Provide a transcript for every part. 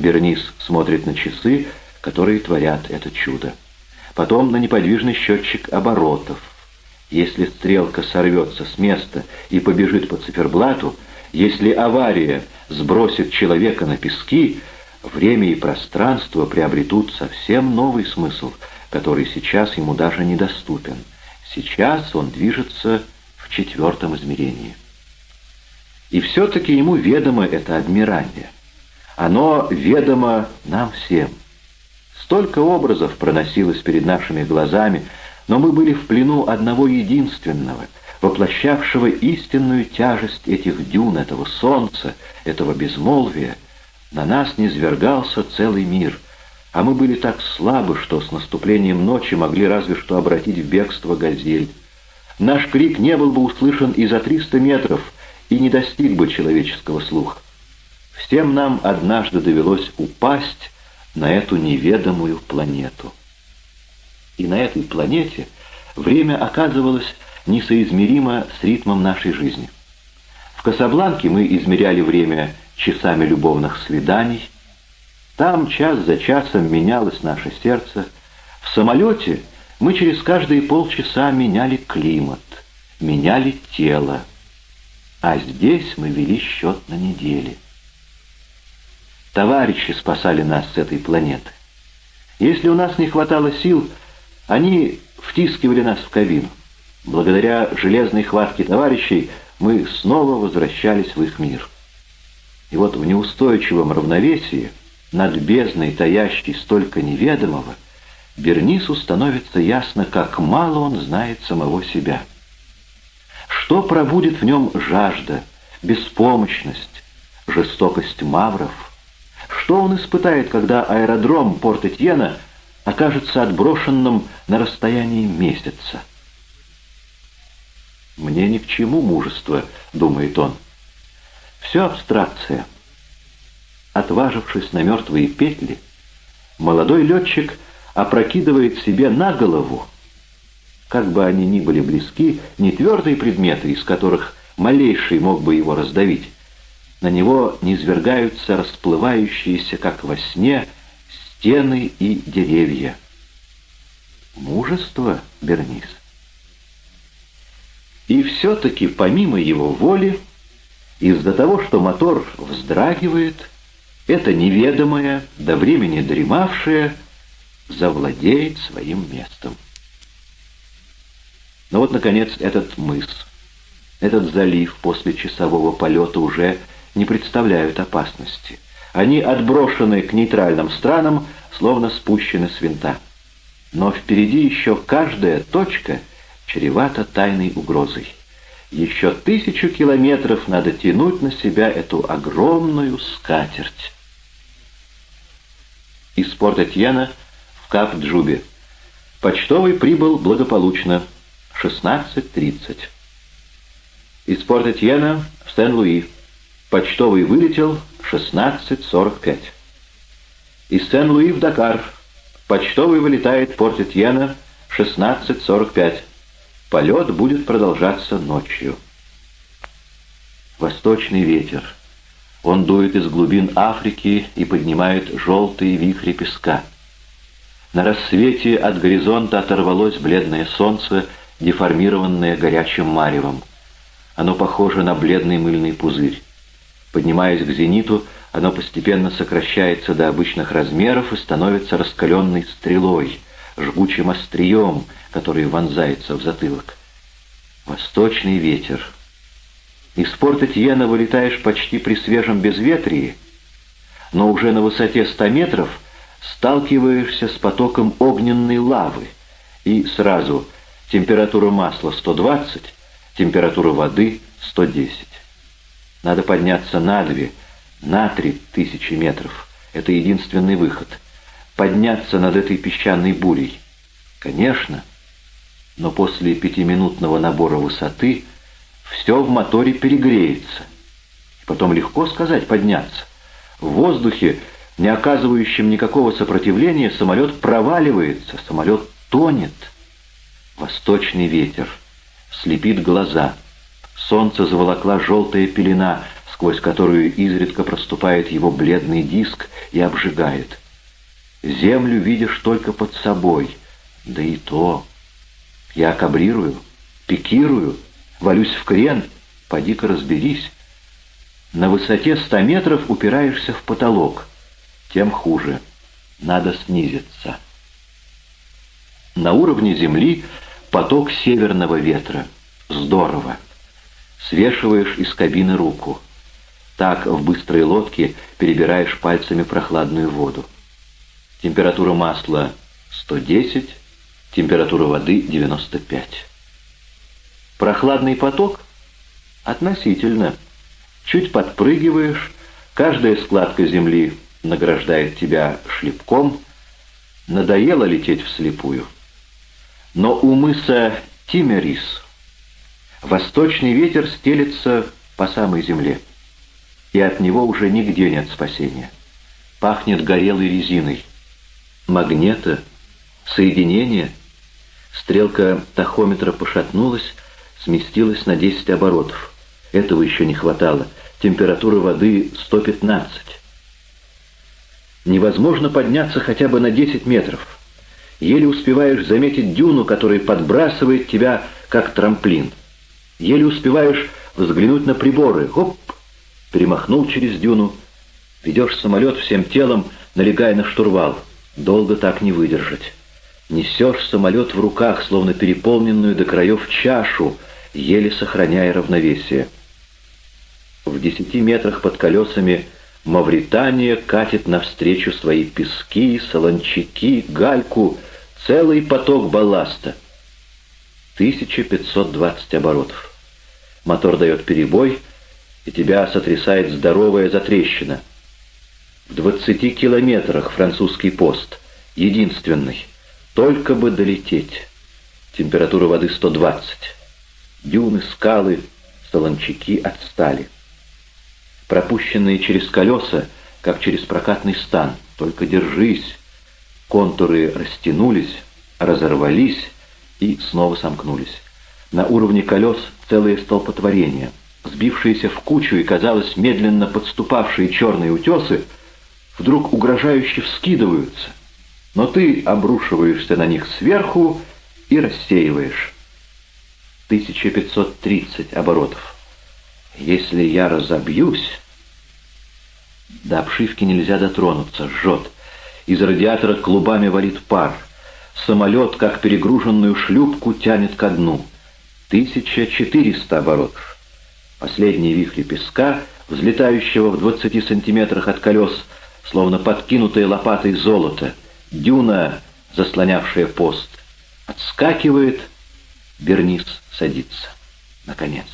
Бернис смотрит на часы, которые творят это чудо. Потом на неподвижный счетчик оборотов. Если стрелка сорвется с места и побежит по циферблату, если авария сбросит человека на пески, время и пространство приобретут совсем новый смысл, который сейчас ему даже недоступен. Сейчас он движется в четвертом измерении. И все-таки ему ведомо это адмирание. Оно ведомо нам всем. Столько образов проносилось перед нашими глазами, но мы были в плену одного единственного, воплощавшего истинную тяжесть этих дюн, этого солнца, этого безмолвия. На нас низвергался целый мир, а мы были так слабы, что с наступлением ночи могли разве что обратить в бегство газель. Наш крик не был бы услышан и за триста метров, и не достиг бы человеческого слуха. Всем нам однажды довелось упасть на эту неведомую планету. И на этой планете время оказывалось несоизмеримо с ритмом нашей жизни. В Касабланке мы измеряли время часами любовных свиданий, там час за часом менялось наше сердце, в самолете мы через каждые полчаса меняли климат, меняли тело, а здесь мы вели счет на недели. Товарищи спасали нас с этой планеты. Если у нас не хватало сил, они втискивали нас в кабину. Благодаря железной хватке товарищей мы снова возвращались в их мир. И вот в неустойчивом равновесии, над бездной, таящей столько неведомого, Бернису становится ясно, как мало он знает самого себя. Что пробудет в нем жажда, беспомощность, жестокость мавров — что он испытает, когда аэродром Порт-Этьена окажется отброшенным на расстоянии месяца? «Мне ни к чему мужество», — думает он. «Все абстракция». Отважившись на мертвые петли, молодой летчик опрокидывает себе на голову, как бы они ни были близки, не твердые предметы, из которых малейший мог бы его раздавить, на него низвергаются расплывающиеся, как во сне, стены и деревья. Мужество, Бернис. И все-таки, помимо его воли, из-за того, что мотор вздрагивает, это неведомое, до времени дремавшее, завладеет своим местом. Но вот, наконец, этот мыс, этот залив после часового полета уже не представляют опасности. Они отброшены к нейтральным странам, словно спущены с винта. Но впереди еще каждая точка чревата тайной угрозой. Еще тысячу километров надо тянуть на себя эту огромную скатерть. Из порта Тьена в Кап-Джубе. Почтовый прибыл благополучно. 16.30. Из порта Тьена в Сен-Луи. Почтовый вылетел 16.45. Из Сен-Луи в Дакар. Почтовый вылетает Порт-Этьена 16.45. Полет будет продолжаться ночью. Восточный ветер. Он дует из глубин Африки и поднимает желтые вихри песка. На рассвете от горизонта оторвалось бледное солнце, деформированное горячим маревом. Оно похоже на бледный мыльный пузырь. Поднимаясь к зениту, оно постепенно сокращается до обычных размеров и становится раскаленной стрелой, жгучим острием, который вонзается в затылок. Восточный ветер. Из порта Тьена вылетаешь почти при свежем безветрии, но уже на высоте 100 метров сталкиваешься с потоком огненной лавы, и сразу температура масла 120, температура воды 110. Надо подняться на две, на три тысячи метров. Это единственный выход. Подняться над этой песчаной бурей. Конечно. Но после пятиминутного набора высоты все в моторе перегреется. И потом легко сказать «подняться». В воздухе, не оказывающем никакого сопротивления, самолет проваливается, самолет тонет. Восточный ветер слепит глаза — Солнце заволокла желтая пелена, сквозь которую изредка проступает его бледный диск и обжигает. Землю видишь только под собой, да и то. Я кабрирую, пикирую, валюсь в крен, поди-ка разберись. На высоте ста метров упираешься в потолок, тем хуже, надо снизиться. На уровне земли поток северного ветра. Здорово. Свешиваешь из кабины руку. Так в быстрой лодке перебираешь пальцами прохладную воду. Температура масла 110, температура воды 95. Прохладный поток? Относительно. Чуть подпрыгиваешь, каждая складка земли награждает тебя шлепком. Надоело лететь вслепую. Но у мыса Тимерис восточный ветер стелется по самой земле, и от него уже нигде нет спасения. Пахнет горелой резиной. Магнета, соединение. Стрелка тахометра пошатнулась, сместилась на 10 оборотов. Этого еще не хватало. Температура воды 115. Невозможно подняться хотя бы на 10 метров. Еле успеваешь заметить дюну, которая подбрасывает тебя, как трамплин. Еле успеваешь взглянуть на приборы. Хоп! Перемахнул через дюну. Ведешь самолет всем телом, налегая на штурвал. Долго так не выдержать. Несешь самолет в руках, словно переполненную до краев чашу, еле сохраняя равновесие. В десяти метрах под колесами Мавритания катит навстречу свои пески, солончаки, гальку — Целый поток балласта. 1520 оборотов. Мотор дает перебой, и тебя сотрясает здоровая затрещина. В 20 километрах французский пост. Единственный. Только бы долететь. Температура воды 120. Дюны, скалы, солончаки отстали. Пропущенные через колеса, как через прокатный стан. Только держись. Контуры растянулись, разорвались и снова сомкнулись. На уровне колес целые столпотворения. Сбившиеся в кучу и, казалось, медленно подступавшие черные утесы вдруг угрожающе вскидываются, но ты обрушиваешься на них сверху и рассеиваешь. 1530 оборотов. Если я разобьюсь... До обшивки нельзя дотронуться, жжет. Из радиатора клубами валит пар. Самолет, как перегруженную шлюпку, тянет ко дну. 1400 оборотов. Последние вихри песка, взлетающего в 20 сантиметрах от колес, словно подкинутые лопатой золото. Дюна, заслонявшая пост, отскакивает, Бернис садится. Наконец.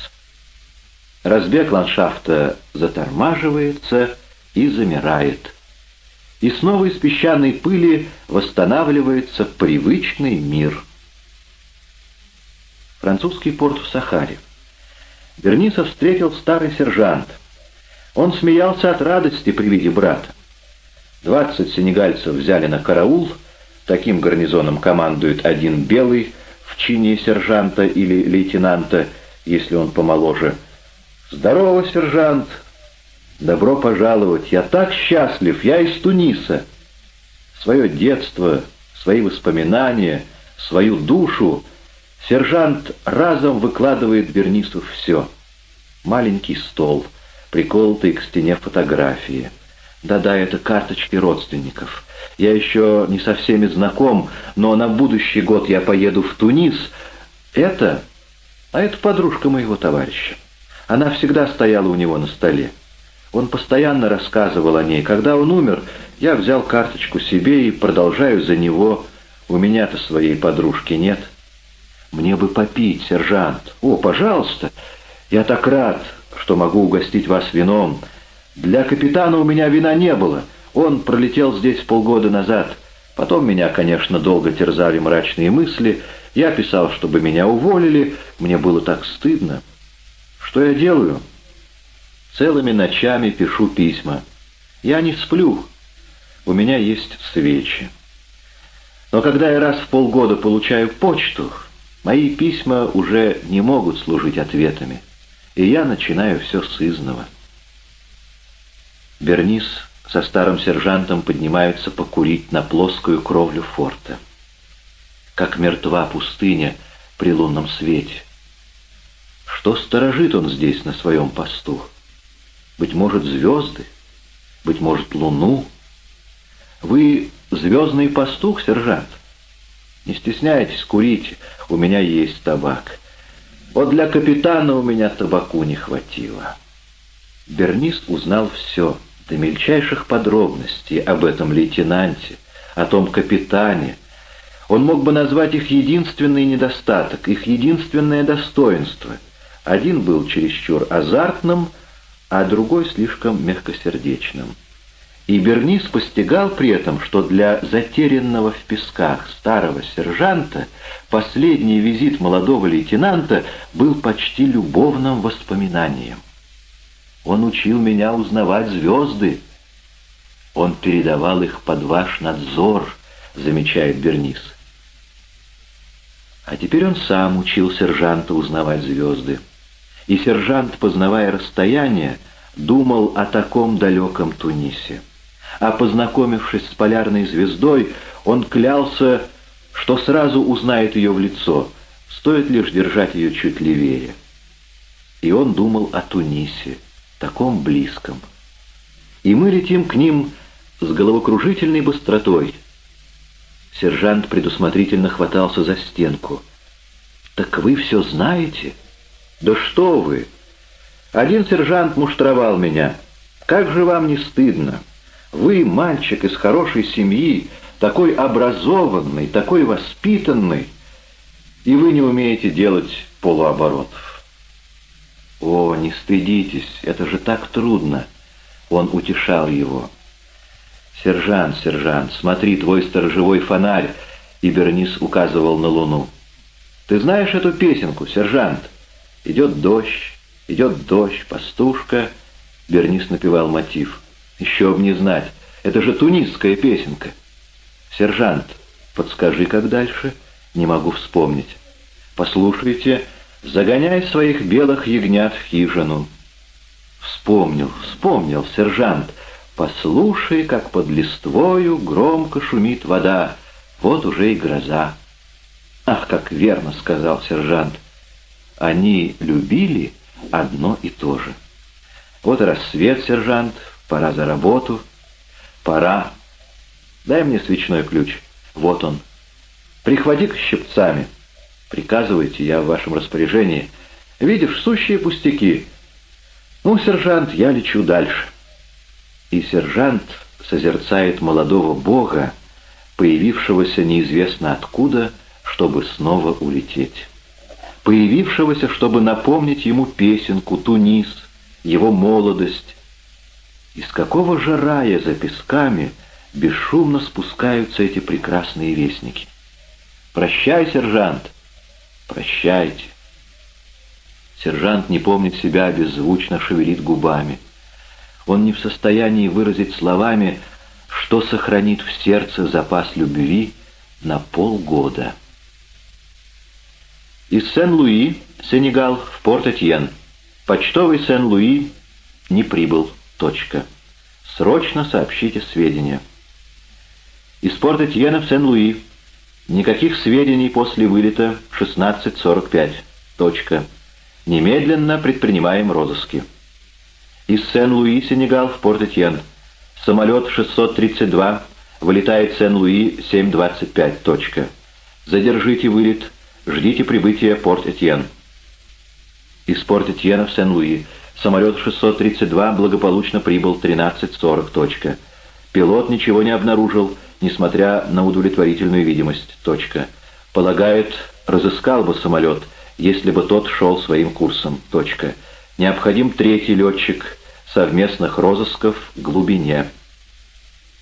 Разбег ландшафта затормаживается и замирает и снова из песчаной пыли восстанавливается привычный мир. Французский порт в Сахаре. Берниса встретил старый сержант. Он смеялся от радости при виде брата. Двадцать сенегальцев взяли на караул, таким гарнизоном командует один белый в чине сержанта или лейтенанта, если он помоложе. «Здорово, сержант!» «Добро пожаловать! Я так счастлив! Я из Туниса!» Свое детство, свои воспоминания, свою душу сержант разом выкладывает Бернису все. Маленький стол, приколотый к стене фотографии. Да-да, это карточки родственников. Я еще не со всеми знаком, но на будущий год я поеду в Тунис. Это... А это подружка моего товарища. Она всегда стояла у него на столе. Он постоянно рассказывал о ней. Когда он умер, я взял карточку себе и продолжаю за него. У меня-то своей подружки нет. Мне бы попить, сержант. О, пожалуйста. Я так рад, что могу угостить вас вином. Для капитана у меня вина не было. Он пролетел здесь полгода назад. Потом меня, конечно, долго терзали мрачные мысли. Я писал, чтобы меня уволили. Мне было так стыдно. Что я делаю? Целыми ночами пишу письма. Я не сплю. У меня есть свечи. Но когда я раз в полгода получаю почту, мои письма уже не могут служить ответами, и я начинаю все с изного. Бернис со старым сержантом поднимаются покурить на плоскую кровлю форта. Как мертва пустыня при лунном свете. Что сторожит он здесь на своем посту? Быть может, звезды? Быть может, луну? Вы звездный пастух, сержант? Не стесняйтесь, курите, у меня есть табак. Вот для капитана у меня табаку не хватило. Бернис узнал все, до мельчайших подробностей об этом лейтенанте, о том капитане. Он мог бы назвать их единственный недостаток, их единственное достоинство. Один был чересчур азартным, а другой слишком мягкосердечным. И Бернис постигал при этом, что для затерянного в песках старого сержанта последний визит молодого лейтенанта был почти любовным воспоминанием. Он учил меня узнавать звезды. Он передавал их под ваш надзор, замечает Бернис. А теперь он сам учил сержанта узнавать звезды. И сержант, познавая расстояние, думал о таком далеком Тунисе а познакомившись с полярной звездой, он клялся, что сразу узнает ее в лицо, стоит лишь держать ее чуть левее. И он думал о Тунисе, таком близком. И мы летим к ним с головокружительной быстротой. Сержант предусмотрительно хватался за стенку. «Так вы все знаете?» «Да что вы!» Один сержант муштровал меня. «Как же вам не стыдно?» Вы, мальчик из хорошей семьи, такой образованный, такой воспитанный, и вы не умеете делать полуоборотов. О, не стыдитесь, это же так трудно. Он утешал его. «Сержант, сержант, смотри, твой сторожевой фонарь!» И Бернис указывал на луну. «Ты знаешь эту песенку, сержант? Идет дождь, идет дождь, пастушка...» Бернис напевал мотив. Еще б не знать. Это же тунисская песенка. Сержант, подскажи, как дальше? Не могу вспомнить. Послушайте, загоняй своих белых ягнят в хижину. Вспомнил, вспомнил, сержант. Послушай, как под листвою громко шумит вода. Вот уже и гроза. Ах, как верно сказал сержант. Они любили одно и то же. Вот рассвет, сержант, Пора за работу. Пора. Дай мне свечной ключ. Вот он. Прихвати-ка щипцами. Приказывайте, я в вашем распоряжении. Видишь, сущие пустяки. Ну, сержант, я лечу дальше. И сержант созерцает молодого бога, появившегося неизвестно откуда, чтобы снова улететь. Появившегося, чтобы напомнить ему песенку, Тунис, его молодость, из какого же рая за песками бесшумно спускаются эти прекрасные вестники? «Прощай, сержант!» «Прощайте!» Сержант не помнит себя, беззвучно шевелит губами. Он не в состоянии выразить словами, что сохранит в сердце запас любви на полгода. Из Сен-Луи, Сенегал, в Порт-Этьен. Почтовый Сен-Луи не прибыл. Точка. Срочно сообщите сведения. Из порта Тьена в Сен-Луи. Никаких сведений после вылета 16.45. Точка. Немедленно предпринимаем розыски. Из Сен-Луи, Сенегал, в Порт-Этьен. Самолет 632 вылетает Сен-Луи 7.25. Точка. Задержите вылет. Ждите прибытия Порт-Этьен. Из Порт-Этьена в Сен-Луи. Самолет 632 благополучно прибыл 13.40. Точка. Пилот ничего не обнаружил, несмотря на удовлетворительную видимость. Точка. Полагает, разыскал бы самолет, если бы тот шел своим курсом. Точка. Необходим третий летчик совместных розысков глубине.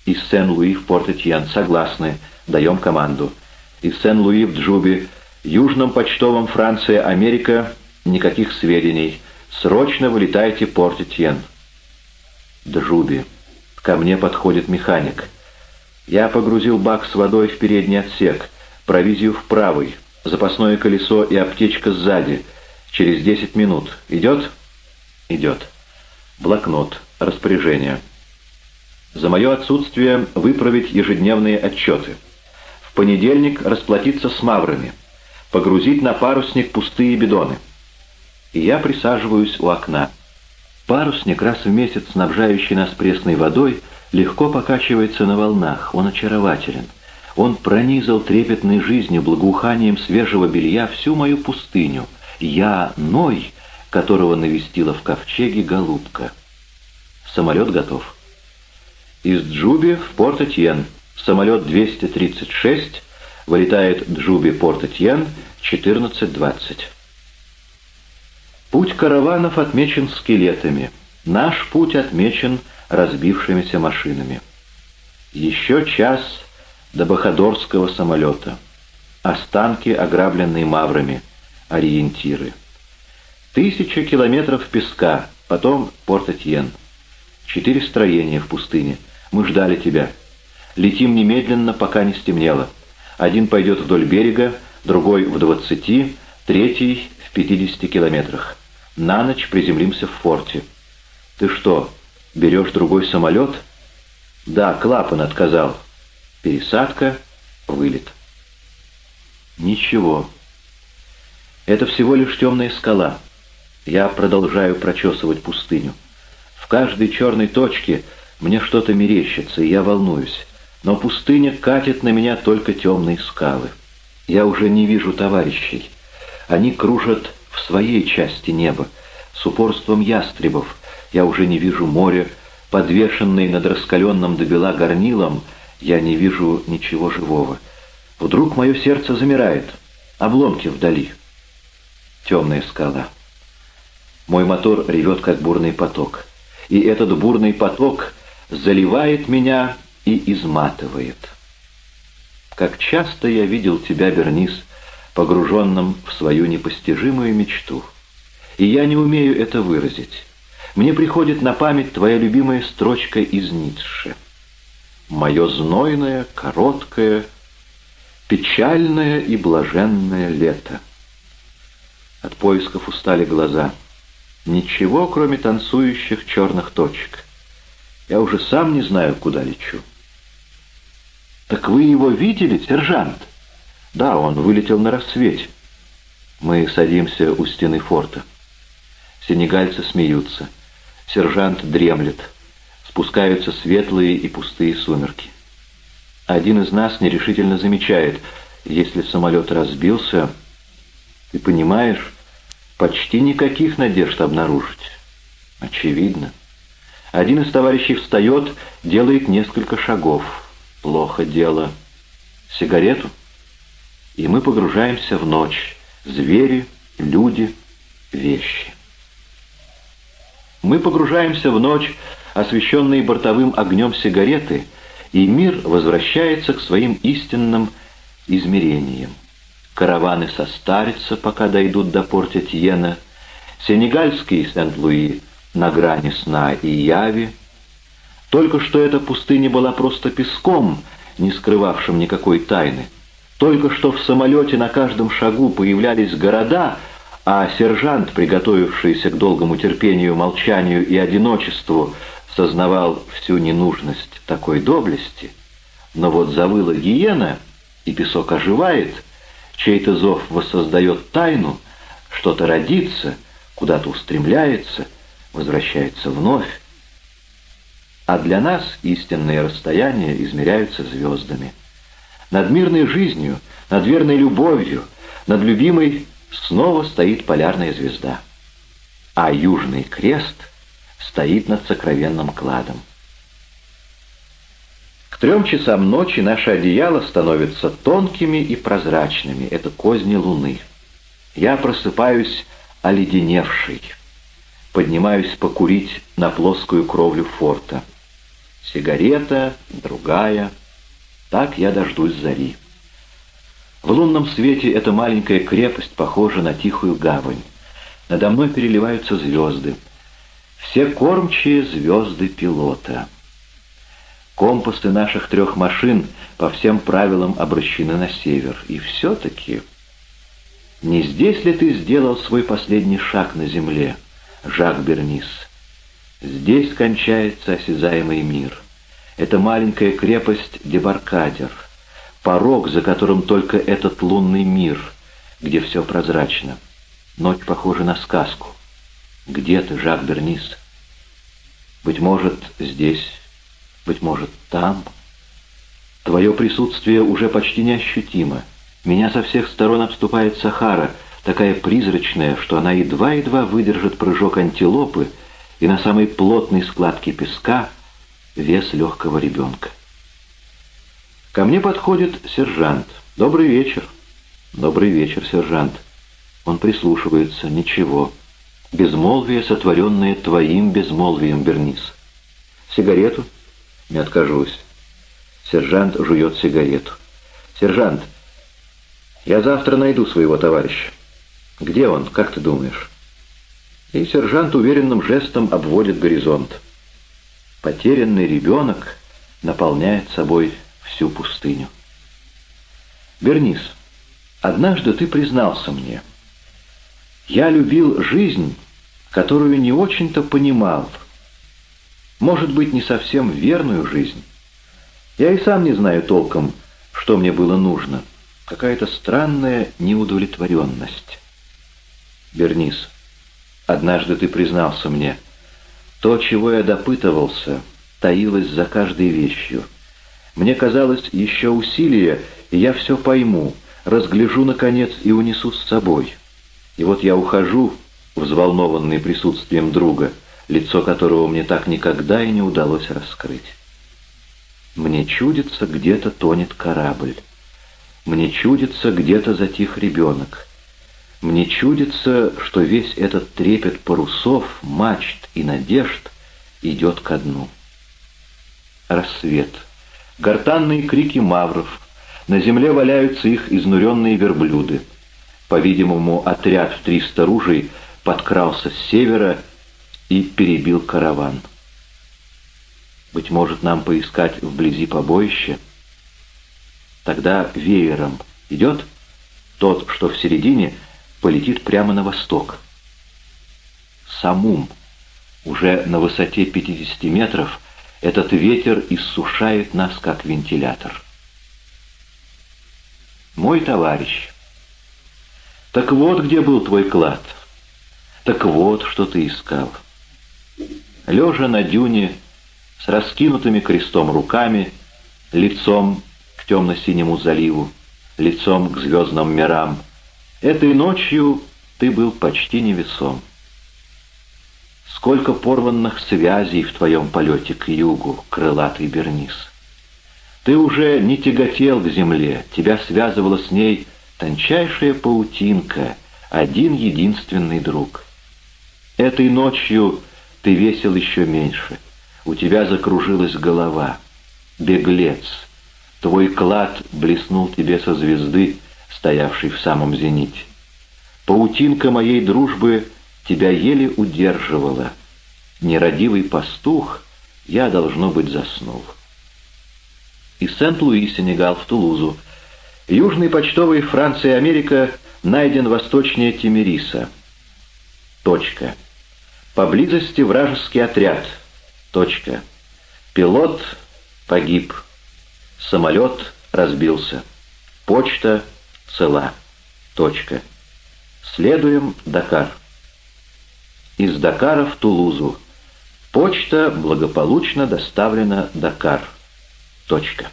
Из Сен-Луи в Порт-Этьен. Согласны. Даем команду. Из Сен-Луи в Джубе. Южном почтовом Франция, Америка. Никаких сведений. Срочно вылетайте Порт-Этьен. Джуби. Ко мне подходит механик. Я погрузил бак с водой в передний отсек, провизию в правый, запасное колесо и аптечка сзади. Через десять минут. Идет? Идет. Блокнот. Распоряжение. За мое отсутствие выправить ежедневные отчеты. В понедельник расплатиться с маврами. Погрузить на парусник пустые бидоны. И я присаживаюсь у окна. Парусник, раз в месяц снабжающий нас пресной водой, легко покачивается на волнах, он очарователен. Он пронизал трепетной жизнью, благоуханием свежего белья всю мою пустыню. Я Ной, которого навестила в ковчеге голубка. Самолет готов. Из Джуби в Порт-Этьен. Самолет 236 вылетает Джуби-Порт-Этьен 14.20. Путь караванов отмечен скелетами. Наш путь отмечен разбившимися машинами. Еще час до Бахадорского самолета. Останки, ограбленные маврами. Ориентиры. Тысяча километров песка, потом Порт-Этьен. Четыре строения в пустыне. Мы ждали тебя. Летим немедленно, пока не стемнело. Один пойдет вдоль берега, другой в двадцати, третий в пятидесяти километрах. На ночь приземлимся в форте. Ты что, берешь другой самолет? Да, клапан отказал. Пересадка, вылет. Ничего. Это всего лишь темная скала. Я продолжаю прочесывать пустыню. В каждой черной точке мне что-то мерещится, и я волнуюсь. Но пустыня катит на меня только темные скалы. Я уже не вижу товарищей. Они кружат в своей части неба, с упорством ястребов. Я уже не вижу моря, подвешенный над раскаленным до бела горнилом — я не вижу ничего живого. Вдруг мое сердце замирает. Обломки вдали. Темная скала. Мой мотор ревет, как бурный поток. И этот бурный поток заливает меня и изматывает. Как часто я видел тебя, Бернис, погруженным в свою непостижимую мечту. И я не умею это выразить. Мне приходит на память твоя любимая строчка из Ницше — мое знойное, короткое, печальное и блаженное лето. От поисков устали глаза. Ничего, кроме танцующих черных точек. Я уже сам не знаю, куда лечу. «Так вы его видели, сержант?» «Да, он вылетел на рассвете. Мы садимся у стены форта. Сенегальцы смеются. Сержант дремлет спускаются светлые и пустые сумерки. Один из нас нерешительно замечает, если самолет разбился, ты понимаешь, почти никаких надежд обнаружить. Очевидно. Один из товарищей встает, делает несколько шагов. Плохо дело. Сигарету? И мы погружаемся в ночь. Звери, люди, вещи. Мы погружаемся в ночь, освещенные бортовым огнем сигареты, и мир возвращается к своим истинным измерениям. Караваны состарятся, пока дойдут до порта Тьена, сенегальский Сент-Луи на грани сна и яви. Только что эта пустыня была просто песком, не скрывавшим никакой тайны. Только что в самолете на каждом шагу появлялись города, а сержант, приготовившийся к долгому терпению, молчанию и одиночеству, сознавал всю ненужность такой доблести, но вот завыла гиена, и песок оживает, чей-то зов воссоздает тайну, что-то родится, куда-то устремляется, возвращается вновь. А для нас истинные расстояния измеряются звездами. Над мирной жизнью, над верной любовью, над любимой снова стоит полярная звезда. А Южный Крест — стоит над сокровенным кладом. К трем часам ночи наше одеяло становится тонкими и прозрачными. Это козни луны. Я просыпаюсь оледеневший. Поднимаюсь покурить на плоскую кровлю форта. Сигарета, другая. Так я дождусь зари. В лунном свете эта маленькая крепость похожа на тихую гавань. Надо мной переливаются звезды все кормчие звезды пилота. Компасы наших трех машин по всем правилам обращены на север. И все-таки... Не здесь ли ты сделал свой последний шаг на земле, Жак Бернис? Здесь кончается осязаемый мир. Это маленькая крепость Дебаркадер, порог, за которым только этот лунный мир, где все прозрачно. Ночь похожа на сказку. Где ты, Жак Бернис? Быть может, здесь, быть может, там. Твое присутствие уже почти неощутимо. Меня со всех сторон обступает Сахара, такая призрачная, что она едва-едва выдержит прыжок антилопы, и на самой плотной складке песка вес легкого ребенка. Ко мне подходит сержант. «Добрый вечер». «Добрый вечер, сержант». Он прислушивается. «Ничего. Безмолвие, сотворенное твоим безмолвием, Бернис». «Сигарету?» «Не откажусь». Сержант жует сигарету. «Сержант, я завтра найду своего товарища. Где он, как ты думаешь?» И сержант уверенным жестом обводит горизонт. Потерянный ребенок наполняет собой всю пустыню. Бернис, однажды ты признался мне. Я любил жизнь, которую не очень-то понимал. Может быть, не совсем верную жизнь. Я и сам не знаю толком, что мне было нужно. Какая-то странная неудовлетворенность. Бернис, однажды ты признался мне, то, чего я допытывался, таилось за каждой вещью. Мне казалось, еще усилие, и я все пойму, разгляжу, наконец, и унесу с собой. И вот я ухожу, взволнованный присутствием друга, лицо которого мне так никогда и не удалось раскрыть. Мне чудится, где-то тонет корабль. Мне чудится, где-то затих ребенок. Мне чудится, что весь этот трепет парусов, мачт и надежд идет ко дну. Рассвет. Гортанные крики мавров. На земле валяются их изнуренные верблюды. По-видимому, отряд в триста ружей подкрался с севера и перебил караван. Быть может, нам поискать вблизи побоище? Тогда веером идет тот, что в середине, полетит прямо на восток. Самум, уже на высоте 50 метров, этот ветер иссушает нас, как вентилятор. Мой товарищ, так вот где был твой клад, так вот что ты искал. Лежа на дюне, с раскинутыми крестом руками, лицом к темно-синему заливу, лицом к звездным мирам. Этой ночью ты был почти невесом. Сколько порванных связей в твоем полете к югу, крылатый Бернис. Ты уже не тяготел к земле, тебя связывала с ней тончайшая паутинка, один единственный друг. Этой ночью ты весил еще меньше — у тебя закружилась голова. Беглец, твой клад блеснул тебе со звезды, стоявшей в самом зените. Паутинка моей дружбы тебя еле удерживала. Нерадивый пастух, я, должно быть, заснул. Из Сент-Луи, Сенегал, в Тулузу. Южный почтовый Франция и Америка найден восточнее Тимириса. Точка. Поблизости вражеский отряд — Точка. Пилот погиб. Самолет разбился. Почта цела. Точка. Следуем Дакар. Из Дакара в Тулузу. Почта благополучно доставлена Дакар. Точка.